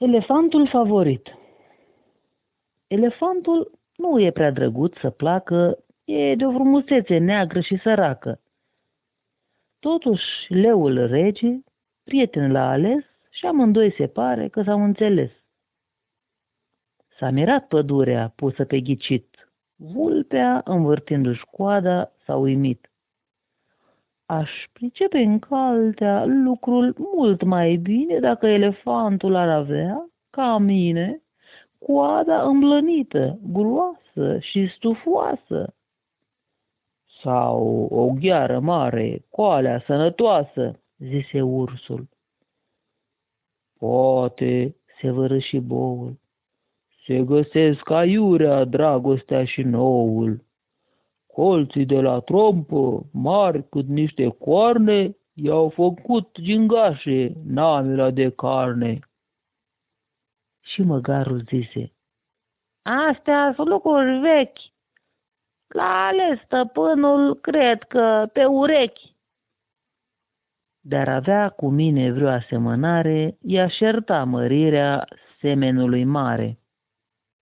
Elefantul favorit Elefantul nu e prea drăguț să placă, e de o frumusețe neagră și săracă. Totuși, leul rege, prieten l-a ales și amândoi se pare că s-au înțeles. S-a mirat pădurea pusă pe ghicit, vulpea, învârtindu-și coada, s-a uimit aș pricepe în caltea lucrul mult mai bine dacă elefantul ar avea, ca mine, coada îmblănită, gruasă și stufoasă. Sau o gheară mare, coalea sănătoasă, zise ursul. Poate, se vărâși boul, se găsesc aiurea, dragostea și noul colții de la trompă, mari cât niște coarne, i-au făcut gingașe namila de carne. Și măgarul zise, Astea sunt lucruri vechi. L-a ales stăpânul, cred că, pe urechi. Dar avea cu mine vreo asemănare, i-a șerta mărirea semenului mare.